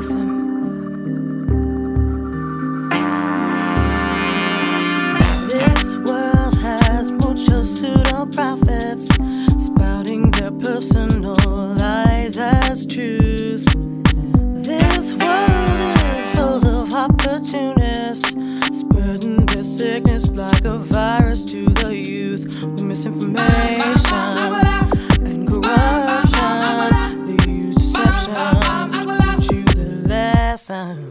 listen. This world has mucho pseudo prophets spouting their personal lies as truth. This world is full of opportunists spreading their sickness like a virus to the youth with misinformation. sun.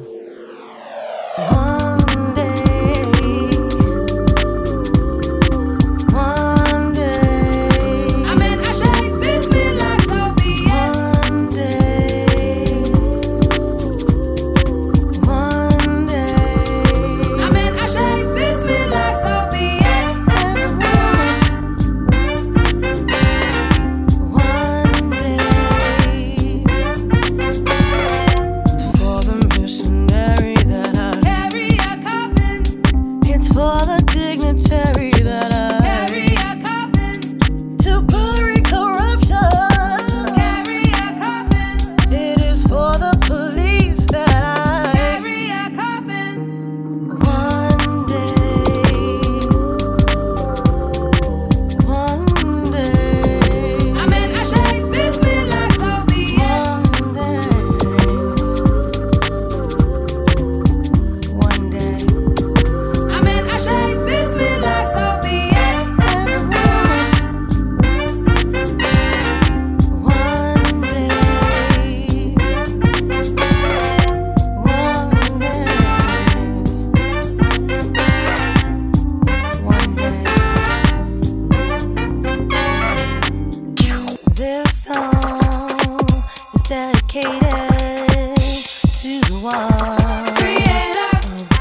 one. Creator.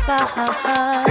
Above.